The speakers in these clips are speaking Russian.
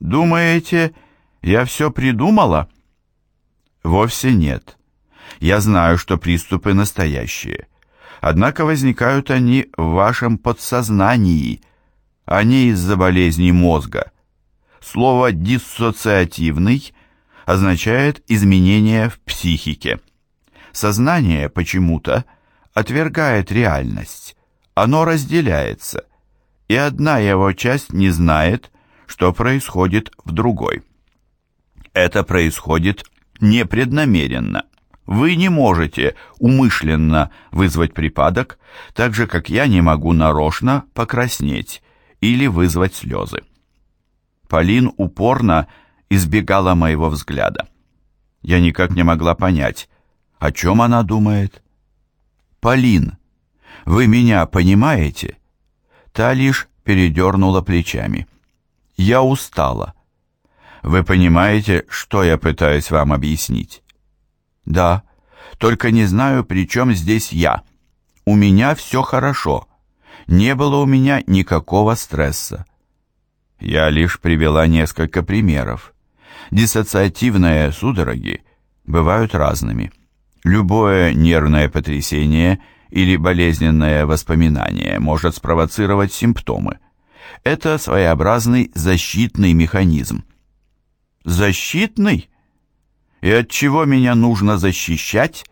Думаете, я все придумала? Вовсе нет. Я знаю, что приступы настоящие. Однако возникают они в вашем подсознании, а не из-за болезни мозга. Слово «диссоциативный» означает изменение в психике. Сознание почему-то отвергает реальность, оно разделяется, и одна его часть не знает, что происходит в другой. Это происходит непреднамеренно. Вы не можете умышленно вызвать припадок, так же, как я не могу нарочно покраснеть или вызвать слезы. Полин упорно избегала моего взгляда. Я никак не могла понять, о чем она думает. «Полин, вы меня понимаете?» Та лишь передернула плечами. «Я устала. Вы понимаете, что я пытаюсь вам объяснить?» «Да, только не знаю, при чем здесь я. У меня все хорошо. Не было у меня никакого стресса». Я лишь привела несколько примеров. Диссоциативные судороги бывают разными. Любое нервное потрясение или болезненное воспоминание может спровоцировать симптомы. Это своеобразный защитный механизм. Защитный? И от чего меня нужно защищать?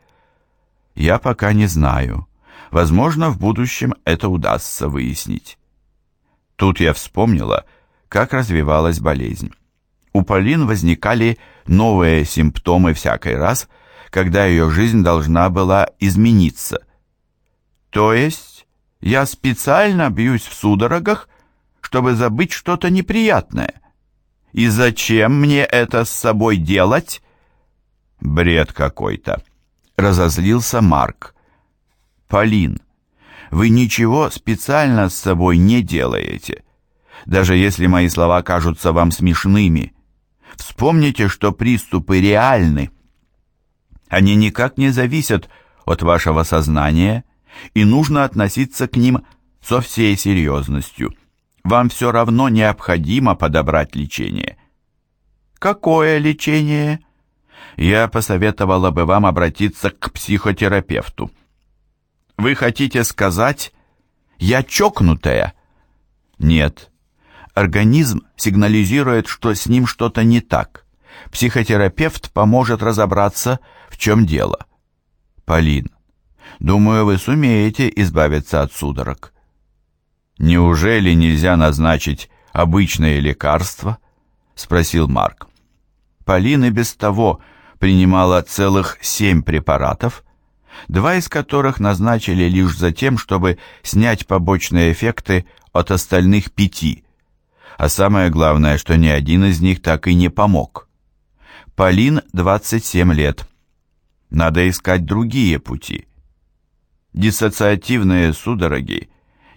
Я пока не знаю. Возможно, в будущем это удастся выяснить. Тут я вспомнила, как развивалась болезнь. У Полин возникали новые симптомы всякий раз, когда ее жизнь должна была измениться. То есть я специально бьюсь в судорогах, чтобы забыть что-то неприятное. И зачем мне это с собой делать? Бред какой-то. Разозлился Марк. Полин, вы ничего специально с собой не делаете. Даже если мои слова кажутся вам смешными. Вспомните, что приступы реальны. Они никак не зависят от вашего сознания, и нужно относиться к ним со всей серьезностью. Вам все равно необходимо подобрать лечение. Какое лечение? я посоветовала бы вам обратиться к психотерапевту. Вы хотите сказать, я чокнутая? Нет. Организм сигнализирует, что с ним что-то не так. Психотерапевт поможет разобраться, в чем дело. Полин, думаю, вы сумеете избавиться от судорог. Неужели нельзя назначить обычное лекарство? Спросил Марк. Полин и без того принимала целых семь препаратов, два из которых назначили лишь за тем, чтобы снять побочные эффекты от остальных пяти. А самое главное, что ни один из них так и не помог. Полин 27 лет. Надо искать другие пути. Диссоциативные судороги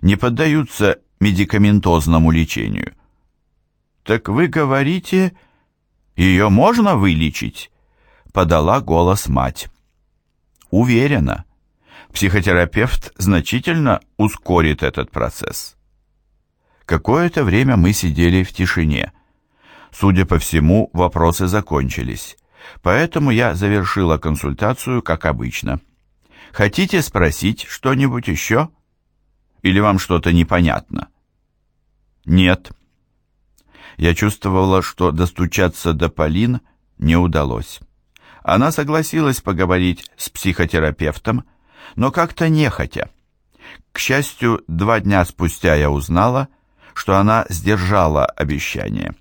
не поддаются медикаментозному лечению. Так вы говорите, ее можно вылечить? подала голос мать. Уверена, психотерапевт значительно ускорит этот процесс. Какое-то время мы сидели в тишине. Судя по всему, вопросы закончились, поэтому я завершила консультацию, как обычно. Хотите спросить что-нибудь еще? Или вам что-то непонятно? Нет. Я чувствовала, что достучаться до Полин не удалось. Она согласилась поговорить с психотерапевтом, но как-то нехотя. К счастью, два дня спустя я узнала, что она сдержала обещание.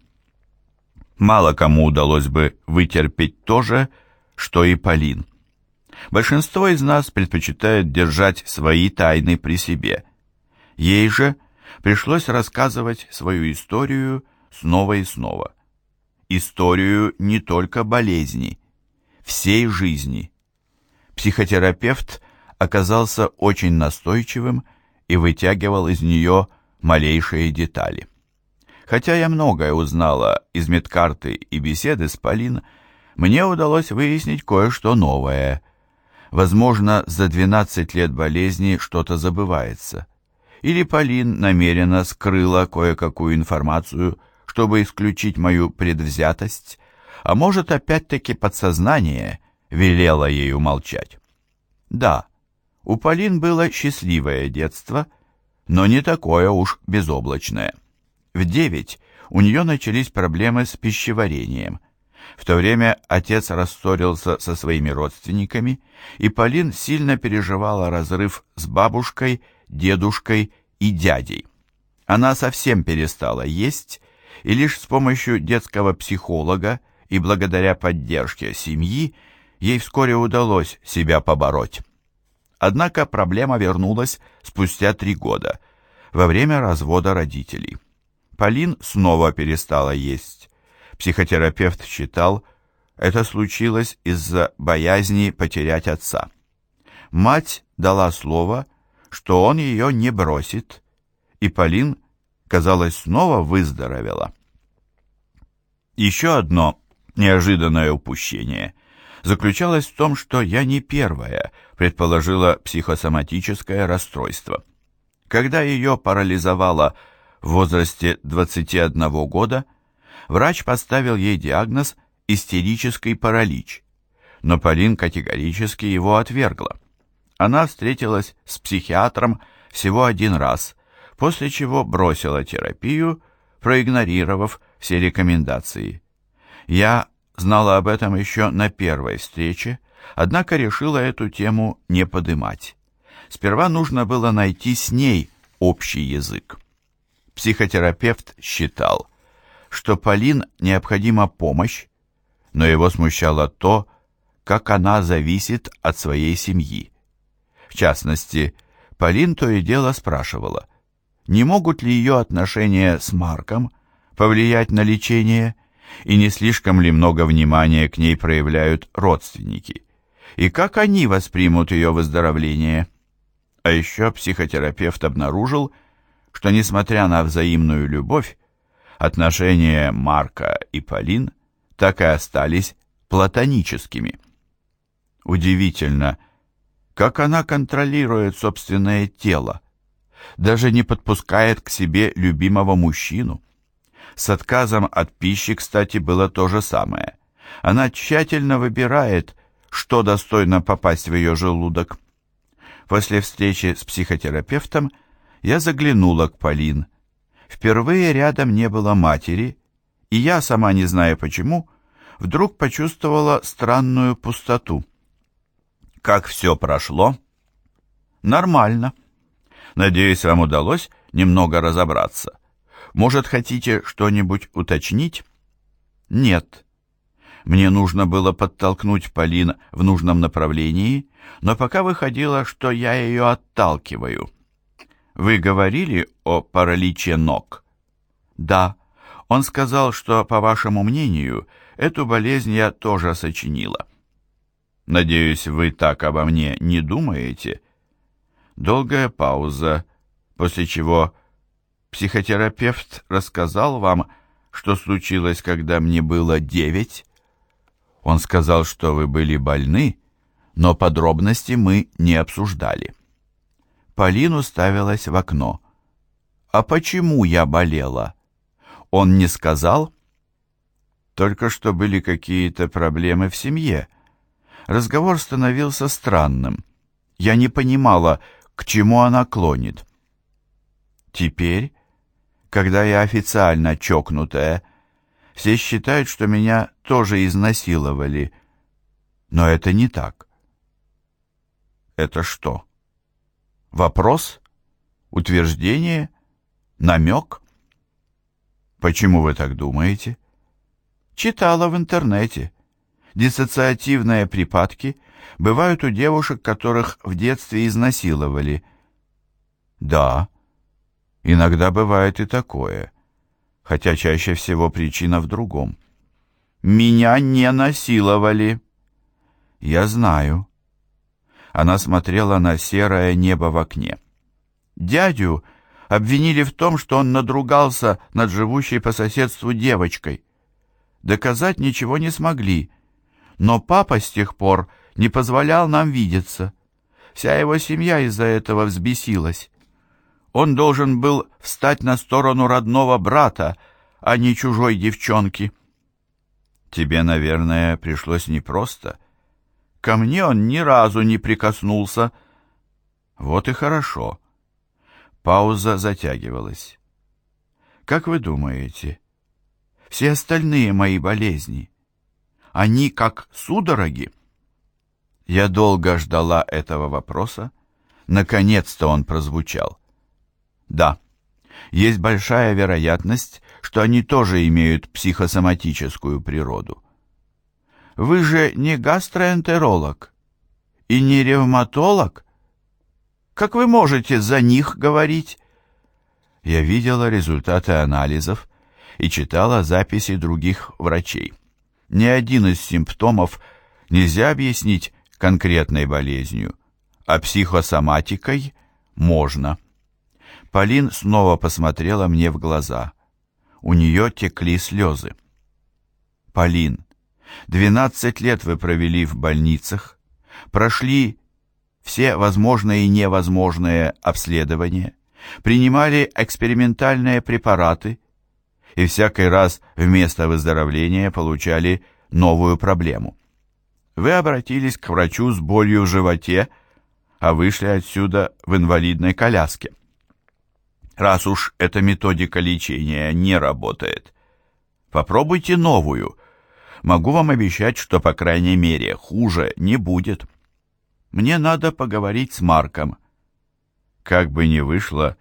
Мало кому удалось бы вытерпеть то же, что и Полин. Большинство из нас предпочитает держать свои тайны при себе. Ей же пришлось рассказывать свою историю снова и снова. Историю не только болезни, всей жизни. Психотерапевт оказался очень настойчивым и вытягивал из нее малейшие детали. Хотя я многое узнала из медкарты и беседы с Полин, мне удалось выяснить кое-что новое. Возможно, за 12 лет болезни что-то забывается. Или Полин намеренно скрыла кое-какую информацию, чтобы исключить мою предвзятость, а может, опять-таки подсознание велело ей умолчать. Да, у Полин было счастливое детство, но не такое уж безоблачное. В девять у нее начались проблемы с пищеварением. В то время отец рассорился со своими родственниками, и Полин сильно переживала разрыв с бабушкой, дедушкой и дядей. Она совсем перестала есть, и лишь с помощью детского психолога и благодаря поддержке семьи ей вскоре удалось себя побороть. Однако проблема вернулась спустя три года, во время развода родителей. Полин снова перестала есть. Психотерапевт считал, это случилось из-за боязни потерять отца. Мать дала слово, что он ее не бросит, и Полин, казалось, снова выздоровела. Еще одно неожиданное упущение заключалось в том, что я не первая предположила психосоматическое расстройство. Когда ее парализовало в возрасте 21 года, врач поставил ей диагноз истерический паралич, но Полин категорически его отвергла. Она встретилась с психиатром всего один раз, после чего бросила терапию, проигнорировав все рекомендации. Я знала об этом еще на первой встрече, однако решила эту тему не подымать. Сперва нужно было найти с ней общий язык. Психотерапевт считал, что Полин необходима помощь, но его смущало то, как она зависит от своей семьи. В частности, Полин то и дело спрашивала, не могут ли ее отношения с Марком повлиять на лечение, и не слишком ли много внимания к ней проявляют родственники, и как они воспримут ее выздоровление. А еще психотерапевт обнаружил, что, несмотря на взаимную любовь, отношения Марка и Полин так и остались платоническими. Удивительно, как она контролирует собственное тело, даже не подпускает к себе любимого мужчину. С отказом от пищи, кстати, было то же самое. Она тщательно выбирает, что достойно попасть в ее желудок. После встречи с психотерапевтом я заглянула к Полин. Впервые рядом не было матери, и я, сама не зная почему, вдруг почувствовала странную пустоту. Как все прошло? Нормально. Надеюсь, вам удалось немного разобраться. Может, хотите что-нибудь уточнить? Нет. Мне нужно было подтолкнуть Полин в нужном направлении, но пока выходило, что я ее отталкиваю. Вы говорили о параличе ног? Да. Он сказал, что, по вашему мнению, эту болезнь я тоже сочинила. Надеюсь, вы так обо мне не думаете? Долгая пауза, после чего психотерапевт рассказал вам, что случилось, когда мне было девять. Он сказал, что вы были больны, но подробности мы не обсуждали. Полину ставилась в окно. «А почему я болела?» Он не сказал? Только что были какие-то проблемы в семье. Разговор становился странным. Я не понимала, к чему она клонит. Теперь, когда я официально чокнутая, все считают, что меня тоже изнасиловали. Но это не так. Это что? Вопрос? Утверждение? Намек? Почему вы так думаете? Читала в интернете. Диссоциативные припадки бывают у девушек, которых в детстве изнасиловали. Да, иногда бывает и такое, хотя чаще всего причина в другом. Меня не насиловали. Я знаю. Она смотрела на серое небо в окне. Дядю обвинили в том, что он надругался над живущей по соседству девочкой. Доказать ничего не смогли, но папа с тех пор не позволял нам видеться. Вся его семья из-за этого взбесилась. Он должен был встать на сторону родного брата, а не чужой девчонки. Тебе, наверное, пришлось непросто. Ко мне он ни разу не прикоснулся. Вот и хорошо. Пауза затягивалась. Как вы думаете, все остальные мои болезни, они как судороги? Я долго ждала этого вопроса. Наконец-то он прозвучал. Да, есть большая вероятность, что они тоже имеют психосоматическую природу. Вы же не гастроэнтеролог и не ревматолог? Как вы можете за них говорить? Я видела результаты анализов и читала записи других врачей. Ни один из симптомов нельзя объяснить конкретной болезнью, а психосоматикой можно. Полин снова посмотрела мне в глаза. У нее текли слезы. «Полин, двенадцать лет вы провели в больницах, прошли все возможные и невозможные обследования, принимали экспериментальные препараты и всякий раз вместо выздоровления получали новую проблему. Вы обратились к врачу с болью в животе, а вышли отсюда в инвалидной коляске. Раз уж эта методика лечения не работает, попробуйте новую. Могу вам обещать, что, по крайней мере, хуже не будет. Мне надо поговорить с Марком. Как бы ни вышло,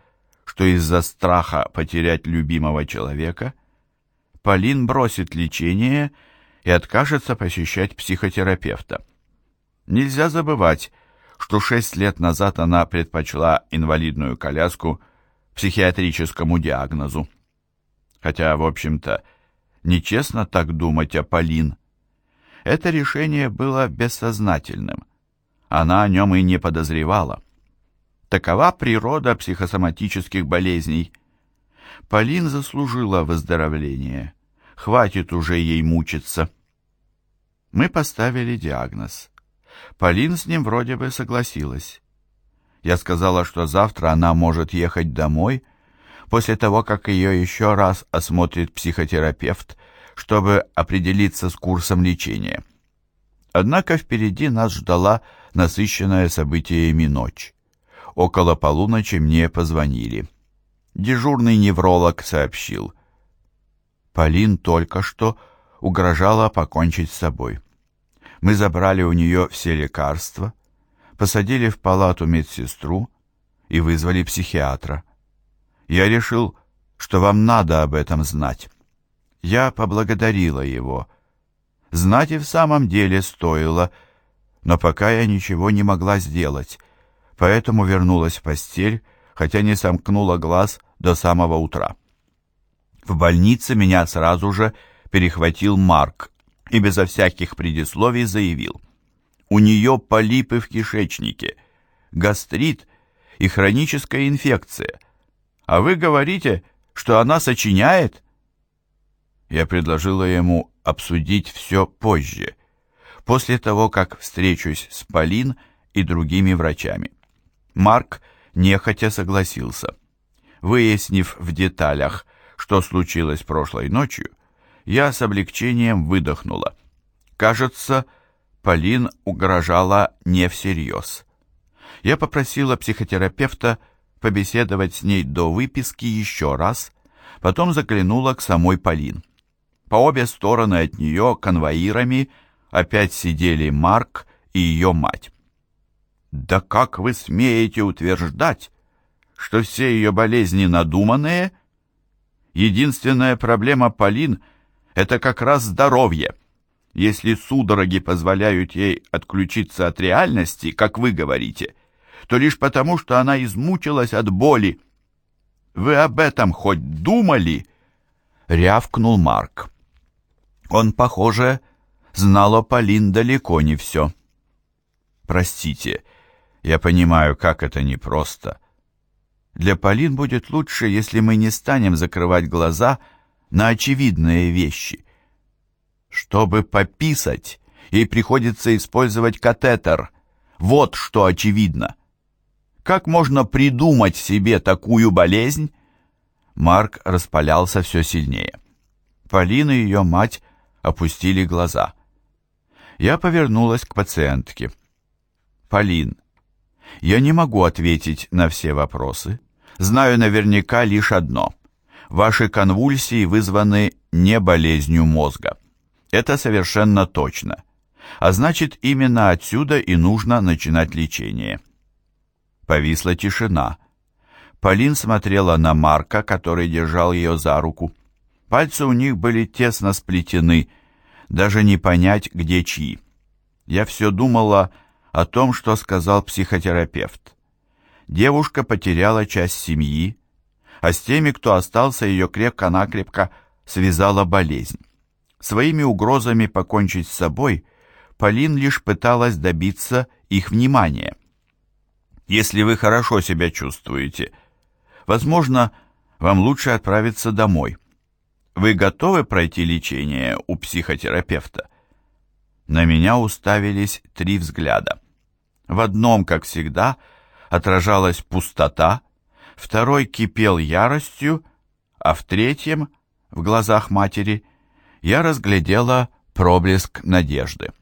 что из-за страха потерять любимого человека Полин бросит лечение и откажется посещать психотерапевта. Нельзя забывать, что шесть лет назад она предпочла инвалидную коляску психиатрическому диагнозу. Хотя, в общем-то, нечестно так думать о Полин. Это решение было бессознательным. Она о нем и не подозревала. Такова природа психосоматических болезней. Полин заслужила выздоровление. Хватит уже ей мучиться. Мы поставили диагноз. Полин с ним вроде бы согласилась. Я сказала, что завтра она может ехать домой, после того, как ее еще раз осмотрит психотерапевт, чтобы определиться с курсом лечения. Однако впереди нас ждала насыщенная событиями ночь. Около полуночи мне позвонили. Дежурный невролог сообщил. Полин только что угрожала покончить с собой. Мы забрали у нее все лекарства, посадили в палату медсестру и вызвали психиатра. Я решил, что вам надо об этом знать. Я поблагодарила его. Знать и в самом деле стоило, но пока я ничего не могла сделать, поэтому вернулась в постель, хотя не сомкнула глаз до самого утра. В больнице меня сразу же перехватил Марк и безо всяких предисловий заявил. У нее полипы в кишечнике, гастрит и хроническая инфекция. А вы говорите, что она сочиняет? Я предложила ему обсудить все позже, после того, как встречусь с Полин и другими врачами. Марк нехотя согласился. Выяснив в деталях, что случилось прошлой ночью, я с облегчением выдохнула. Кажется, Полин угрожала не всерьез. Я попросила психотерапевта побеседовать с ней до выписки еще раз, потом заглянула к самой Полин. По обе стороны от нее конвоирами опять сидели Марк и ее мать. «Да как вы смеете утверждать, что все ее болезни надуманные?» Единственная проблема Полин – это как раз здоровье. Если судороги позволяют ей отключиться от реальности, как вы говорите, то лишь потому, что она измучилась от боли. Вы об этом хоть думали? Рявкнул Марк. Он, похоже, знал о Полин далеко не все. Простите, я понимаю, как это непросто. Для Полин будет лучше, если мы не станем закрывать глаза на очевидные вещи. Чтобы пописать, ей приходится использовать катетер. Вот что очевидно. Как можно придумать себе такую болезнь? Марк распалялся все сильнее. Полина и ее мать опустили глаза. Я повернулась к пациентке. «Полин, я не могу ответить на все вопросы. Знаю наверняка лишь одно. Ваши конвульсии вызваны не болезнью мозга. Это совершенно точно. А значит, именно отсюда и нужно начинать лечение». Повисла тишина. Полин смотрела на Марка, который держал ее за руку. Пальцы у них были тесно сплетены, даже не понять, где чьи. Я все думала о том, что сказал психотерапевт. Девушка потеряла часть семьи, а с теми, кто остался, ее крепко-накрепко связала болезнь. Своими угрозами покончить с собой Полин лишь пыталась добиться их внимания. «Если вы хорошо себя чувствуете», Возможно, вам лучше отправиться домой. Вы готовы пройти лечение у психотерапевта? На меня уставились три взгляда. В одном, как всегда, отражалась пустота, второй кипел яростью, а в третьем, в глазах матери, я разглядела проблеск надежды.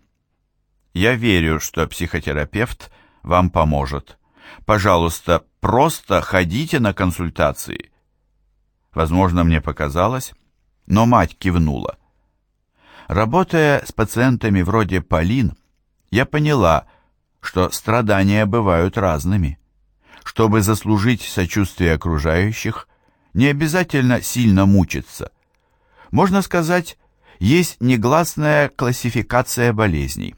Я верю, что психотерапевт вам поможет. Пожалуйста, просто ходите на консультации. Возможно, мне показалось, но мать кивнула. Работая с пациентами вроде Полин, я поняла, что страдания бывают разными. Чтобы заслужить сочувствие окружающих, не обязательно сильно мучиться. Можно сказать, есть негласная классификация болезней.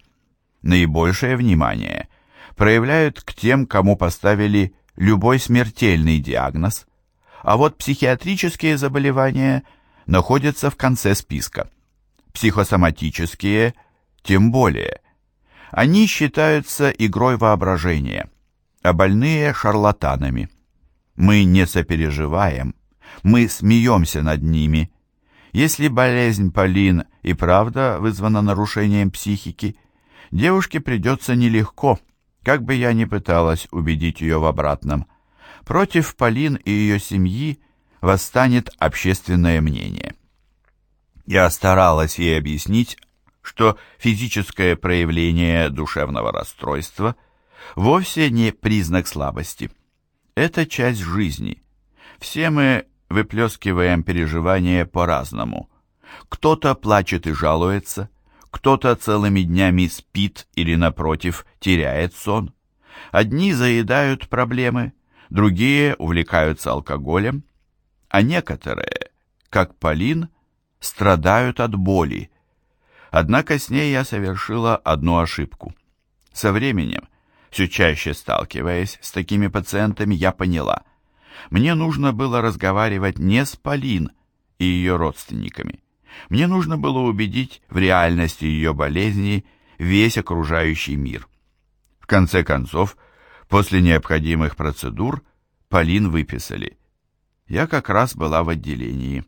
Наибольшее внимание проявляют к тем, кому поставили любой смертельный диагноз, а вот психиатрические заболевания находятся в конце списка. Психосоматические тем более. Они считаются игрой воображения, а больные – шарлатанами. Мы не сопереживаем, мы смеемся над ними. Если болезнь Полин и правда вызвана нарушением психики, девушке придется нелегко – как бы я ни пыталась убедить ее в обратном, против Полин и ее семьи восстанет общественное мнение. Я старалась ей объяснить, что физическое проявление душевного расстройства вовсе не признак слабости. Это часть жизни. Все мы выплескиваем переживания по-разному. Кто-то плачет и жалуется, кто-то целыми днями спит или, напротив, теряет сон. Одни заедают проблемы, другие увлекаются алкоголем, а некоторые, как Полин, страдают от боли. Однако с ней я совершила одну ошибку. Со временем, все чаще сталкиваясь с такими пациентами, я поняла, мне нужно было разговаривать не с Полин и ее родственниками, мне нужно было убедить в реальности ее болезни весь окружающий мир. В конце концов, после необходимых процедур, Полин выписали. Я как раз была в отделении.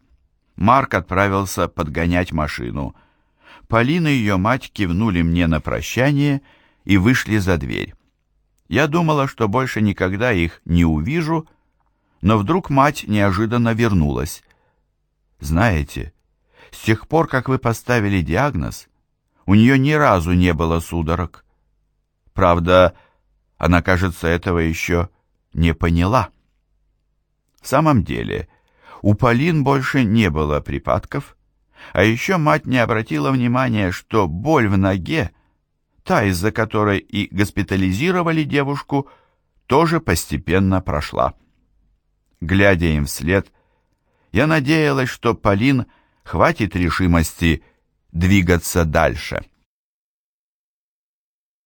Марк отправился подгонять машину. Полина и ее мать кивнули мне на прощание и вышли за дверь. Я думала, что больше никогда их не увижу, но вдруг мать неожиданно вернулась. «Знаете, с тех пор, как вы поставили диагноз, у нее ни разу не было судорог. Правда, она, кажется, этого еще не поняла. В самом деле, у Полин больше не было припадков, а еще мать не обратила внимания, что боль в ноге, та, из-за которой и госпитализировали девушку, тоже постепенно прошла. Глядя им вслед, я надеялась, что Полин – хватит решимости двигаться дальше.